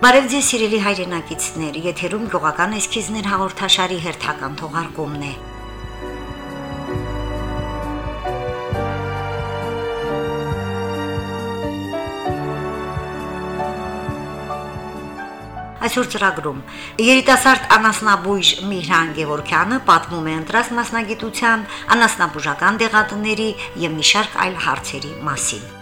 Բարև ձեզ սիրելի հայրենակիցներ, եթերում գյուղական էսքիզներ հաղորդաշարի հերթական թողարկումն է։ Այսօր ծրագրում. Երիտասարդ անասնաբույժ Միհրան Գևորքյանը պատմում է ընտրած մասնագիտության անասնաբուժական դեղատների եւ մի շարք այլ հարցերի մասին։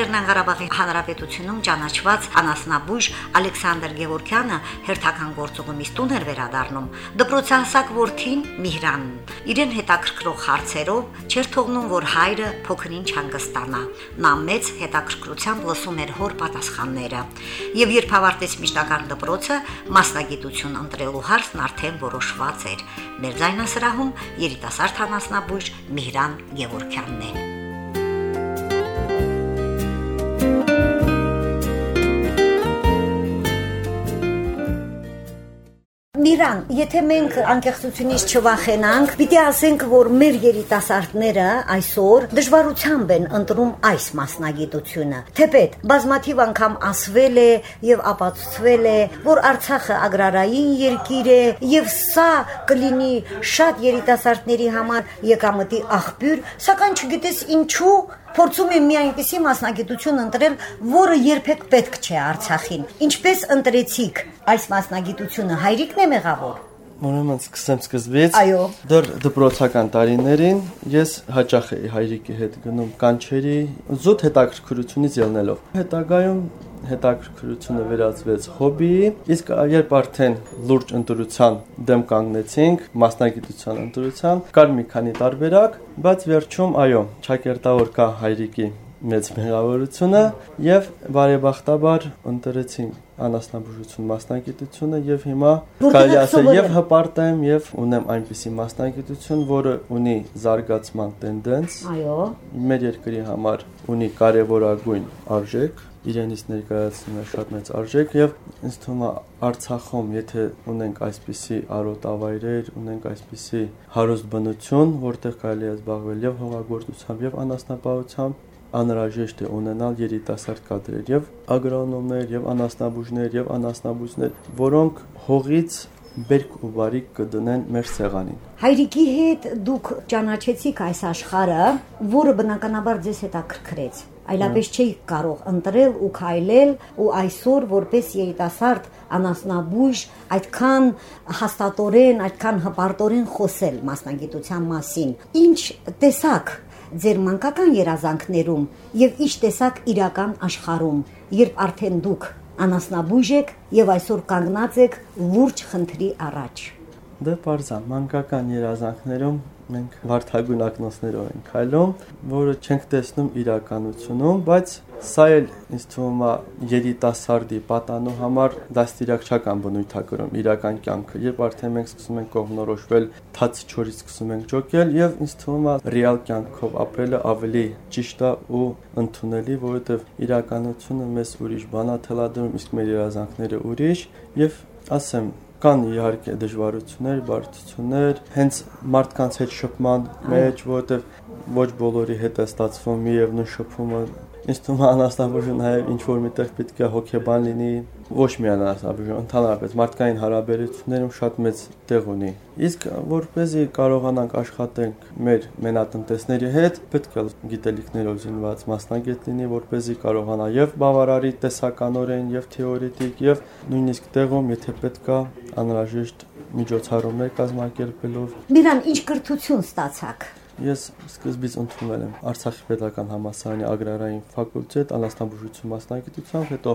Լեռնային Ղարաբաղի Հանրապետությունում ճանաչված անասնաբույժ Ալեքսանդր Գևորքյանը հերթական գործողումից տուն էր վերադառնում, դպրոցահասակ որդին Միհրանն իրեն հետաքրքրող հարցերով չէր թողնում, որ հայրը փոքրին չհանգստանա։ Նա մեծ հետաքրքրությամբ լսում էր հոր պատասխանները։ Եվ երբ ավարտեց միջնակարգ դպրոցը, մասնագիտություն ընտրելու հարցն արդեն որոշված էր։ Մեր ձայնասրահում երիտասարդ անասնաբույժ Միհրան Գևորքյանն է։ Միրան, եթե մենք անկեղծությունից չվախենանք, պիտի ասենք, որ մեր երիտասարդները այսօր դժվարությամբ են ընտրում այս մասնագիտությունը։ Թեպետ բազմաթիվ անգամ ասվել է եւ ապացուցվել է, որ Արցախը ագրարային երկիր է եւ սա կլինի շատ երիտասարդների համար եկամտի աղբյուր, սակայն չգիտես ինչու փորձում եմ մի այնպիսի մասնագիտություն ընտրել, որը երբեք պետք չէ Արցախին։ Ինչպես ընտրեցիք այս մասնագիտությունը, հայրիկն է մեղավոր։ Ուրեմն սկսեմ սկզբից։ Այո։ Դեռ դպրոցական տարիներին ես հաճախ էի հայրիկի հետ գնում կանչերի զուտ հետաքրքրությունից ելնելով։ Հետագայում հետաքրքրությունը վերածվեց հոբիի, իսկ երբ արդեն լուրջ ընտրության դեմ կանգնեցինք, մասնագիտության ընտրության, կար մի քանի տարբերակ, բայց վերջում այո, ճակերտավոր կա հայրիկի մեծ մեղավորությունը եւ բարեբախտաբար ընտրեցին անասնաբուժություն մասնագիտությունը եւ հիմա կարելի ասել եւ հպարտ եմ եւ ունեմ այնպիսի մասնագիտություն, որը ունի զարգացման տենդենց։ Այո։ Մեր երկրի համար ունի կարևորագույն արժեք իրենից ներկայացնում է շատ մեծ արժեք եւ ինձ թվում է Արցախում, եթե ունենք այսպիսի արոտավայրեր, ունենք այսպիսի հարուստ բնություն, որտեղ կարելի է զբաղվել եւ հողագործությամբ եւ անասնապահությամբ, անհրաժեշտ է ունենալ երիտասարդ կադրեր եւ ագրոնոմներ եւ անասնաբուժներ եւ անասնաբույսներ, որոնք հողից բերք ու բարիք կդնեն մեր սեղանին։ Հայրիկի հետ դուք ճանաչեցիք այս աշխարհը, որը բնականաբար ձեզ հետաքրքրեց այլապես չի կարող ընտրել ու քայլել ու այսօր որպես երիտասարդ անասնաբույժ այդքան հաստատորեն, այդքան հպարտորեն խոսել մասնագիտության մասին։ Ինչ տեսակ ձեր մանկական երազանքներում եւ ինչ տեսակ իրական աշխարհում, երբ արդեն դուք անասնաբույժ եք եւ այսօր կանգնած եք լուրջ խնդրի առաջ։ Դե բարձա մանկական երազանքներում մենք վարդագույն ակնոցներով ենք քայլում, որը չենք տեսնում իրականությունում, բայց սա էլ ինձ թվում է երիտասարդի պատանու համար դաստիարակչական բնույթ է կրում իրական կյանքը, երբ արդեն մենք սկսում ենք կողմնորոշվել, թաց չորից սկսում ենք ջոկել եւ ինձ թվում է ռեալ կյանքով ապրելը ավելի ճիշտ է ու ընդունելի, որովհետեւ իրականությունը մեզ ուրիշ բանա թելադրում, իսկ մեր երազանքները ուրիշ եւ ասեմ Կան իհարկե դժվարություններ, բարդություններ, հենց մարդկանց հետ շփման մեջ, որովհետև ոչ բոլորի հետ է ստացվում միևնույն շփումը Ինձ թվում է անաստաբուժը նաև ինչ որ միտեղ պետք է հոգեբան լինի, ոչ միայն անաստաբուժը, ընդհանրապես մարդկային հարաբերություններում շատ մեծ տեղ ունի։ Իսկ որպեսզի կարողանանք աշխատենք մեր մենատնտեսների հետ, պետք է գիտելիքներով զինված մասնագետ լինի, որպեսզի կարողանա եւ բավարարի տեսականորեն եւ թեորետիկ եւ նույնիսկ տեղում, եթե պետքա, անհրաժեշտ միջոցառումներ կազմակերպելով։ Միրան, ինչ կրթություն ստացաք։ Ես սկզբից ընդունել եմ Արցախի Պետական համալսարանի ագրարային ֆակուլտետ անաստանբուժություն մասնագիտությամբ, հետո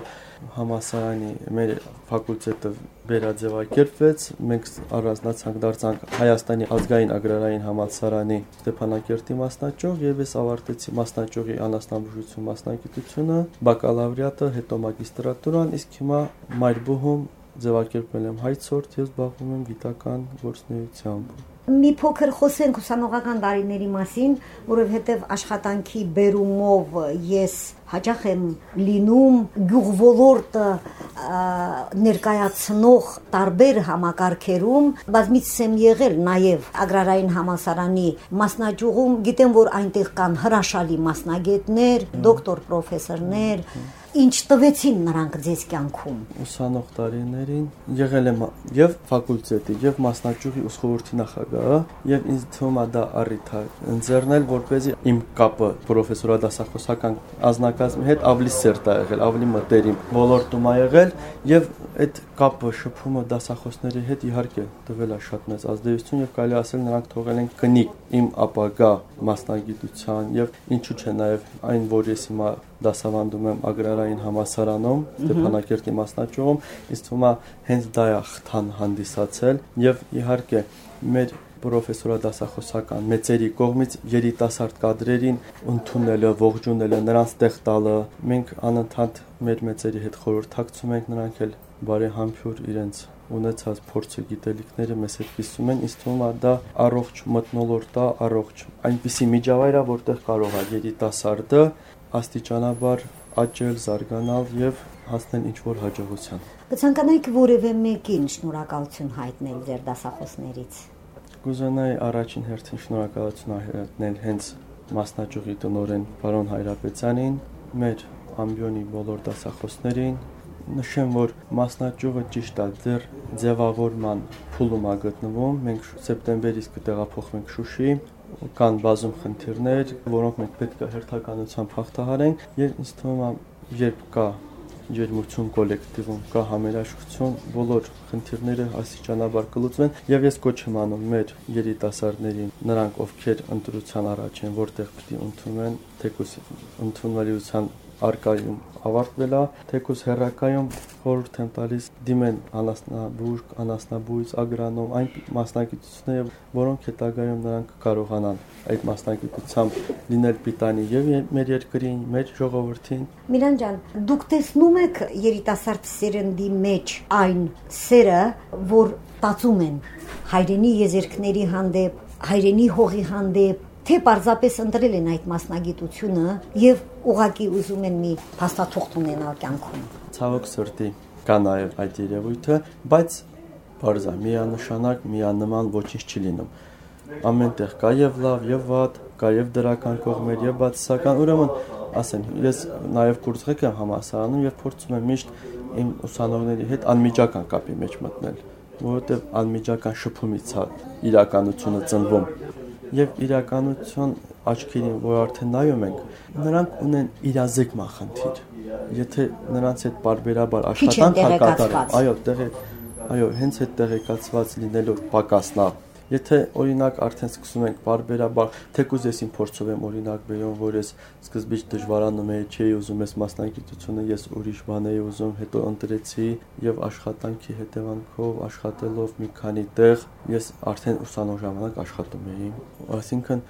համալսարանի մեր ֆակուլտետը վերաձևակերպվեց, մենք առանձնացանք դարձանք Հայաստանի ազգային ագրարային համալսարանի Ստեփանակերտի մասնաճյուղ եւ ես ավարտեցի մասնաճյուղի անաստանբուժություն մասնագիտությունը, բակալավրիատը, հետո մագիստրատուրան, իսկ հիմա Մայրբուհում ձևակերպել եմ հայցորդ եւ զբաղվում եմ գիտական գործունեությամբ մի փոքր խոսենք ուսանողական տարիների մասին, որովհետև աշխատանքի բերումով ես հաճախ եմ լինում գյուղվոլորտը ներկայացնող տարբեր համակարգերում, բազմիցս եմ եղել նաև agrarային համասարանի մասնաճյուղում, գիտեմ որ այնտեղ կան հրաշալի մասնագետներ, դոկտոր պրոֆեսորներ, ինչ տվեցին նրանք ձեզ կյանքում։ Ուսանող տարիներին եղել եմ եւ ֆակուլտետի եւ մասնաճյուղի ուսխորհրդի նախագահը եւ ինձ թվում է դա առիթ է ընձեռնել որպեսզի իմ կապը պրոֆեսորադասախոսական ազնագազմի հետ ավելի սերտ է եղել, ավելի մտերիմ ոլորտում է եղել եւ այդ կապը շփումը դասախոսների հետ իհարկե տվել է շատ մեծ ազդեցություն եւ կարելի ասել նրանք թողել են կնիկ իմ ապագա մասնագիտության եւ ինչու՞ չէ նաեւ այն որ ես հիմա դասավանդում եմ ագրարային համասարանում Ստեփանակերտի մասնաճյուղում, ինձ թվում է հենց դա է խթան հանդիսացել եւ իհարկե մեր պրոֆեսորադասախոսական մեծերի կողմից երիտասարդ կադրերին ընդունելը, ողջունելը, նրանց տեղ տալը, մենք անընդհատ մեր մեծերի հետ խորհրդակցում ենք, նրանք էլ բարեհամբույր իրենց ունեցած փորձը գիտելիքները մեզ հետ կիսում են, ինձ թվում է դա առողջ մտնոլորտ է, առողջ այնպիսի միջավայր է, որտեղ կարող է երիտասարդը աստիճանաբար աճել, զարգանալ եւ հասնել ինչ որ հաջողության։ Կցանկանայիք որևէ մեկին շնորհակալություն հայտնել ձեր դասախոսներից։ Կուզենայի առաջին հերթին շնորհակալություն հայտնել հենց մասնաճյուղի տնօրեն պարոն Հայրապետյանին, մեր ամբիոնի բոլոր դասախոսներին, նշեմ, որ մասնաճյուղը ճիշտ է ձեր ձևավորման փուլում է գտնվում։ Մենք սեպտեմբերից կտեղափոխվենք Շուշի, կան բազում խնդիրներ, որոնք մենք պետք է հերթականությամբ հաղթահարենք եւ ինձ թվում է երբ կա ջերմություն կոլեկտիվում կա համերաշխություն, բոլոր խնդիրները աստիճանաբար կլուծվեն եւ ես կոչ եմ անում մեր երիտասարդներին, նրանք ովքեր ընտրության առաջ են, որտեղ պիտի ընդունեն, թեկուս ընդունելիության արկայում ավարտվել է, թեկուզ հերակայում խորհուրդ եմ տալիս դիմեն անասնաբույր, անասնաբույց, ագրանոմ, այն մասնագիտությունները, որոնք հետագայում նրանք կարողանան այդ մասնագիտությամբ լինել պիտանի եւ մեր երկրին, մեր ժողովրդին։ Միլան ջան, դուք տեսնում եք երիտասարդ սերնդի մեջ այն սերը, որ տածում են հայրենի եզերքների հանդեպ, հայրենի հողի հանդեպ, թե պարզապես ընտրել են այդ մասնագիտությունը եւ ուղակի ուզում են մի փաստաթուղթ ունենալ կյանքում։ Ցավոք սրտի կա նաեւ այդ երևույթը, բայց բարձա միանշանակ միանման ոչինչ չի լինում։ Ամենտեղ կա եւ լավ եւ վատ, կա եւ դրական կողմեր եւ բացասական։ Ուրեմն, ասեմ, ես նաեւ կուրսղեկ եմ համասարանում եւ փորձում եմ միշտ իմ ուսանողների հետ անմիջական կապի մեջ մտնել, որովհետեւ անմիջական շփումից է իրականությունը ծնվում եւ իրականություն աչքերին, որ արդեն նայում ենք, նրանք ունեն իրազեկման խնդիր։ Եթե նրանց հետ բարբերաբար աշխատանք կատարեն, այո, տեղի այո, հենց այդ տեղեկացված լինելով պակասնա Եթե օրինակ արդեն սկսում ենք բարբերաբար, թեկուզ ես իմ փորձով եմ օրինակ բերում, որ ես սկզբից դժվարանում էի, չէի ուզում ես մասնագիտությունը, ես ուրիշ բան էի ուզում, հետո ընտրեցի եւ աշխատանքի հետևանքով աշխատելով մի քանի տեղ ես արդեն ուսանող ժամանակ աշխատում էի։ Այսինքն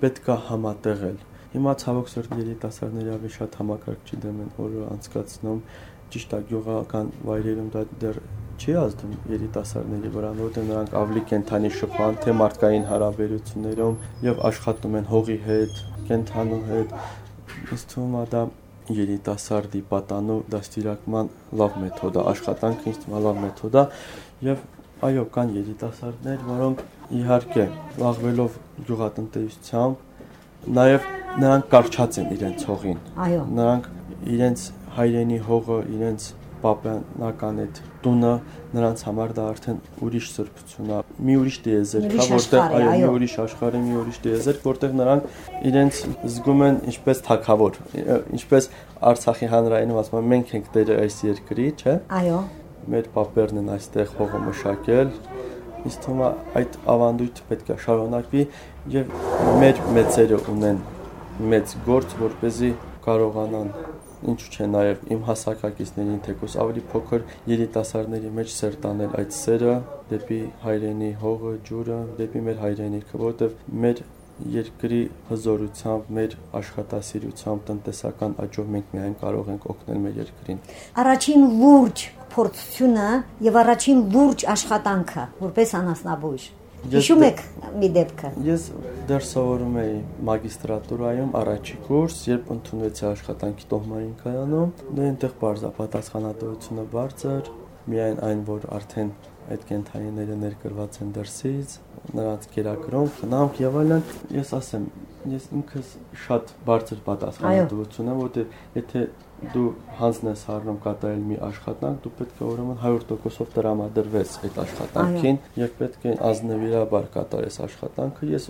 պետք է համատեղել։ Հիմա ցավոք սրտի երիտասարդները ավելի շատ համակարգչի դեմ են օրը անցկացնում, ճիշտ է գյուղական վայրերում դա դեռ չի ազդում երիտասարդների վրա, որտեղ նրանք ավելի կենթանի շփման, թե մարդկային հարաբերություններում եւ աշխատում են հողի հետ, կենթանու հետ։ Ըստ թվում է դա երիտասարդի պատանու դաստիարակման լավ մեթոդ է, աշխատանքը ինձ թվում է լավ մեթոդ է եւ այո, կան երիտասարդներ, որոնք իհարկե լաղվելով գյուղատնտեսությամբ նաև նրանք կարճած են իրենց հողին։ Այո։ Նրանք իրենց հայրենի հողը, իրենց պապանական այդ տունը նրանց համար դա արդեն ուրիշ սրբություն է մի ուրիշ դիեզերք է որտեղ այո մի ուրիշ աշխարհի մի ուրիշ դիեզերք որտեղ նրանք իրենց զգում են ինչպես թակավոր ինչպես Արցախի հանրայինում ասում են մենք ենք տերը այս երկրի չէ այո մեր պապերն են այստեղ հողը մշակել ինձ թվում է այդ ավանդույթը պետք է շարունակվի եւ մեր մեծերը ունեն մեծ գործ, որ เป զի կարողանան ինչու՞ չէ նաև իմ հասակակիցներին թեկուս ավելի փոքր երիտասարդների մեջ սերտանել այդ սերը դեպի հայրենի հողը, ջուրը, դեպի մեր հայրենիքը, որովհետև մեր երկրի հզորությամբ, մեր աշխատասիրությամբ, տնտեսական աճով մենք միայն կարող ենք օգնել մեր երկրին։ Առաջին լուրջ փորձությունը եւ առաջին լուրջ աշխատանքը որպես անասնաբույժ Հիշում եք մի դեպքը։ Ես դեռ սովորում էի մագիստրատուրայում առաջի կուրս, երբ ընդունվեցի աշխատանքի տոհմային կայանում, դե այնտեղ բարձա պատասխանատվությունը բարձր, միայն այն, որ արդեն այդ կենթանիները ներկրված են դրսից, նրանց կերակրում, խնամք եւ այլն, ես ասեմ, ես ինքս շատ բարձր պատասխանատվություն եմ, որտեղ եթե դու հանձն ես առնում կատարել մի աշխատանք, դու պետք է ուրեմն 100%-ով տրամադրվես այդ աշխատանքին եւ պետք է ազնվիրաբար կատարես աշխատանքը։ Ես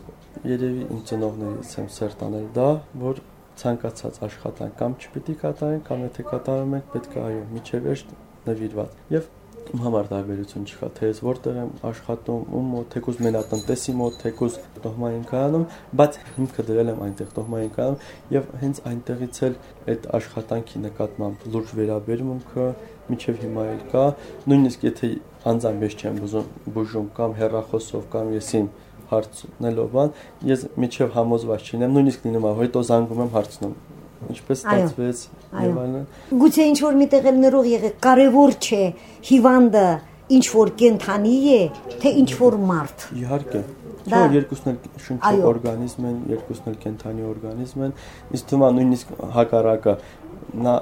երևի իմ ծնողներից եմ սերտանել դա, որ ցանկացած աշխատանք կամ չպիտի կատարեն, կամ եթե կատարում ենք, պետք է այո, միջև էջ նվիրված։ Եվ իմ համար տարբերություն չկա, թե ես որտեղ եմ աշխատում, ում մոտ, թեկուզ մենատնտեսի մոտ, թեկուզ տոհմային կայանում, բայց հիմքը դրել եմ այնտեղ տոհմային կայանում եւ հենց այնտեղից էլ այդ աշխատանքի նկատմամբ լուրջ վերաբերմունքը միջև հիմա էլ կա, նույնիսկ եթե անձամբ ես չեմ բուժում, բուժում կամ հերախոսով կամ եսին հարցնելով բան, ես միջև համոզված չինեմ, նույնիսկ լինում է, հետո զանգում եմ հարցնում ինչպես ստացվեց եւ այլն։ Գուցե ինչ որ միտեղ էլ նրող եղեք, կարևոր չէ հիվանդը ինչ որ կենթանի է, թե ինչ որ մարդ։ Իհարկե։ Չէ, երկուսն էլ շնչի օրգանիզմ են, երկուսն էլ կենթանի օրգանիզմ են։ Իսկ թվում է նույնիսկ հակառակը նա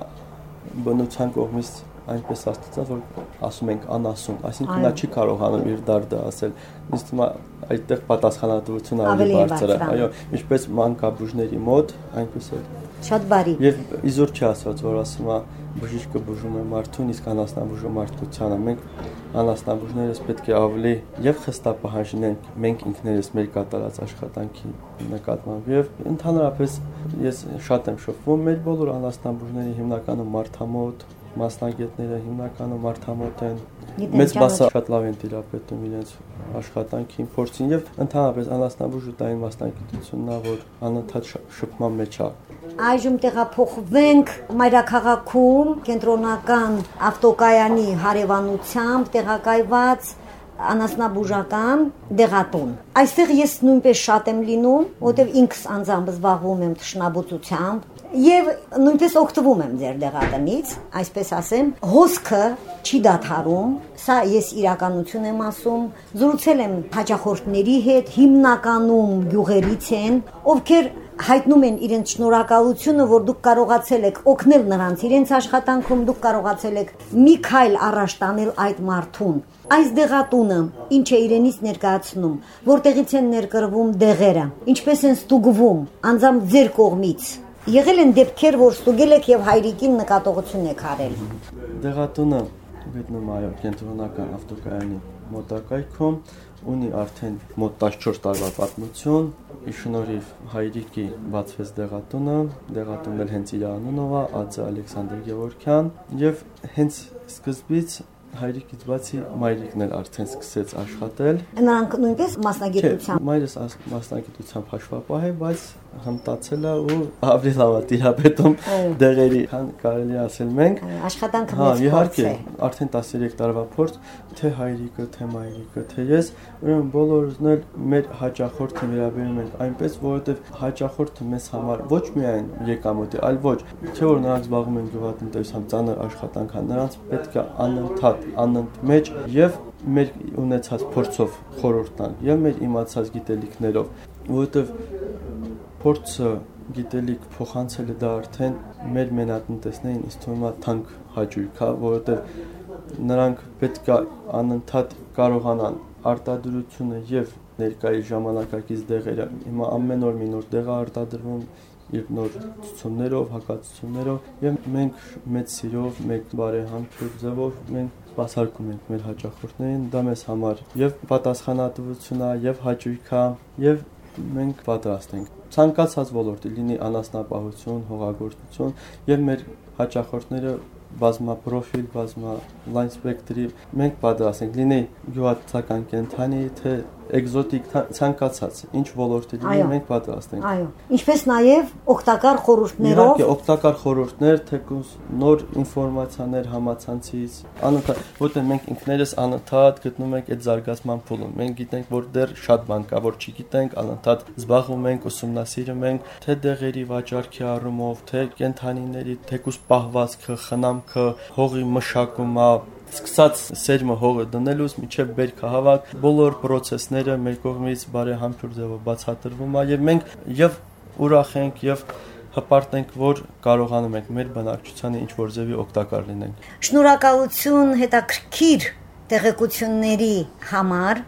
բնության կողմից այնպես աստծած որ ասում ենք անասուն, այսինքն նա չի կարողանում իր դարդը ասել։ Իսկ է այդտեղ պատասխանատվությունը ավելի բարձր է։ Այո, ինչպես մանկաբույժների մոտ, այնպես էլ Շատ բարի։ Եվ իզուր չի ասված, որ ասում է բժիշկը բուժում է մարդուն, իսկ անասնաբուժը մարդկությանը։ Մենք անասնաբուժներս պետք է ավելի եւ խստապահանջենք մենք ինքներս մեր կատարած աշխատանքի նկատմամբ եւ ընդհանրապես ես շատ եմ շփվում մեր բոլոր անասնաբուժների հիմնականում մարդամոտ մասնագետները հիմնականում մարդամոտ են մեծ մասը շատ լավ են տիրապետում իրենց աշխատանքին, փորձին եւ ընդհանրապես այն մասնագիտությունն է, որ անընդհատ շփման մեջ է Այժմ տեղափոխվենք Մայրաքաղաքում կենտրոնական ավտոկայանի հարևանությամբ տեղակայված անասնաբուժական դեղատուն։ Այստեղ ես նույնպես շատ եմ լինում, որտեղ ինքս անձամբ զբաղվում եմ ճշնաբուծությամբ, եւ նույնպես օգտվում եմ ձեր դեղատնից, այսպես ասեմ, հոսքը չի դադարում, սա ես իրականություն եմ ասում, զրուցել եմ հաճախորդների հետ, հիմնականում գյուղերից են, ովքեր հայտնում են իրենց շնորհակալությունը, որ դուք կարողացել եք օգնել նրանց իրենց աշխատանքում, դուք կարողացել եք մի քայլ առաջ տանել այդ մարդուն։ Այս դեղատունը ինչ է իրենից ներկայացնում, որտեղից են ներկրվում դեղերը, ինչպես են ստուգվում, անձամբ ձեր կողմից։ Եղել են դեպքեր, որ ստուգել եք եւ հայրիկին նկատողություն եք արել։ Դեղատունը գտնում այո կենտրոնական ավտոկայանի մոտակայքում ունի արդեն մոտ 14 տարվա պատմություն։ Իշնորհիվ հայրիկի բացվեց դեղատունը, դեղատունն էլ հենց իր անունով է, Ածե Ալեքսանդր Գևորքյան, եւ հենց սկզբից հայրիկից բացի մայրիկն էլ արդեն սկսեց աշխատել։ Նրանք նույնպես մասնագիտությամբ։ Մայրս մասնագիտությամբ հաշվապահ է, բայց հմտացել է ու ավելի լավ է տիրապետում դեղերի, քան կարելի ասել մենք։ Աշխատանքը հա, մեծ փորձ է։ Արդեն 13 տարվա փորձ, թե հայրիկը, թե մայրիկը, թե ես, ուրեմն բոլորն էլ մեր հաճախորդը վերաբերում ենք այնպես, որովհետև հաճախորդը մեզ համար ոչ միայն եկամուտ է, այլ ոչ, չէ որ նրանք զբաղվում են գյուղատնտեսությամբ ծանր աշխատանք, նրանց պետք է անընդհատ, անընդմեջ եւ մեր ունեցած փորձով խորհուրդ տան եւ մեր իմացած գիտելիքներով, որովհետեւ փորձը գիտելիք փոխանցելը դա արդեն մեր մենատնտեսներին ինձ թվում է թանկ հաճույք է, որովհետև նրանք պետք է անընդհատ կարողանան արտադրությունը եւ ներկայի ժամանակակից դեղերը հիմա ամեն օր մի նոր դեղ է արտադրվում իր նոր ցուցումներով, հակացություններով եւ մենք մեծ սիրով, մեկ բարեհամբույր ձևով մենք սպասարկում ենք մեր հաճախորդներին, դա մեզ համար եւ պատասխանատվություն է, եւ հաճույք է, եւ մենք պատրաստ ենք ցանկացած ոլորտի լինի անասնապահություն, հողագործություն եւ մեր հաճախորդները բազմապրոֆիլ, բազմա լայն սպեկտրի մենք պատրաստ լինի գյուղատնտեսական կենթանի, թե էկզոտիկ ցանկացած ինչ ոլորտի լինի մենք պատրաստ ենք։ Այո։ Ինչպես նաև օգտակար խորհուրդներով։ Իհարկե, օգտակար խորհուրդներ, թեկուզ նոր ինֆորմացիաներ համացանցից, անընդհատ, որտեղ մենք ինքներս անընդհատ գտնում ենք այդ զարգացման փուլում։ Մենք գիտենք, որ դեռ շատ բան կա, որ չգիտենք, անընդհատ զբաղվում ենք, ուսումնասիրում ենք, թե դեղերի վաճառքի առումով, թե կենթանիների, թեկուզ պահվածքը, խնամքը, հողի մշակումը, սկսած սերմը հողը դնելուց միջև բերքը հավաք բոլոր process-ները մեր կողմից բարեհամբույր ձևով բացատրվում է եւ մենք եւ ուրախ ենք եւ հպարտենք, որ կարողանում ենք մեր բնակչությանը ինչ որ ձևի օգտակար լինենք։ Շնորհակալություն հետաքրքիր տեղեկությունների համար։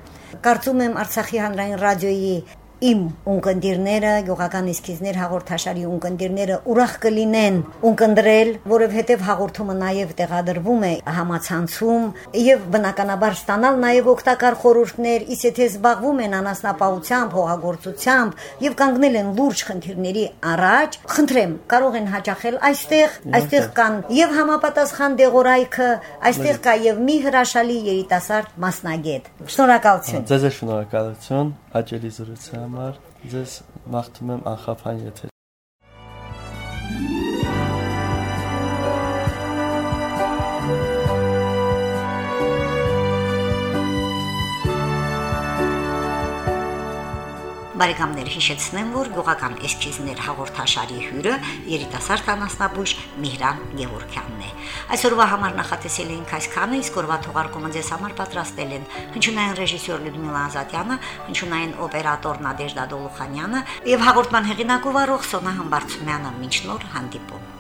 Կարծում եմ Արցախի հանրային ռադիոյի իմ ունկնդիրները, գյուղական իսկիզներ հաղորդաշարի ունկնդիրները ուրախ կլինեն ունկնդրել, որովհետև հաղորդումը նաև տեղադրվում է համացանցում եւ բնականաբար ստանալ նաև օգտակար խորհուրդներ, իսկ եթե զբաղվում են անասնապահությամբ, հողագործությամբ եւ կանգնել են լուրջ խնդիրների առաջ, խնդրեմ, կարող են հաճախել այստեղ, այստեղ կան եւ համապատասխան դեղորայքը, այստեղ կա եւ մի հրաշալի երիտասարդ մասնագետ։ Շնորհակալություն։ Ձեզ շնորհակալություն հաճելի զրույցի համար։ Ձեզ մաղթում եմ անխափան եթեր։ Բարեկամներ հիշեցնեմ, որ գյուղական էսքիզներ հաղորդաշարի հյուրը երիտասարդ անասնաբույժ Միհրան Գևորքյանն է։ Այսօրվա համար նախատեսել էինք այսքանը, իսկ օրվա թողարկումը ձեզ համար պատրաստել են հնչյունային ռեժիսոր Լյուդմիլա Ազատյանը, հնչյունային օպերատոր Նադեժդա Դոլուխանյանը եւ հաղորդման հեղինակ ու վարող Սոնա Համբարձումյանը։ Մինչ նոր հանդիպում։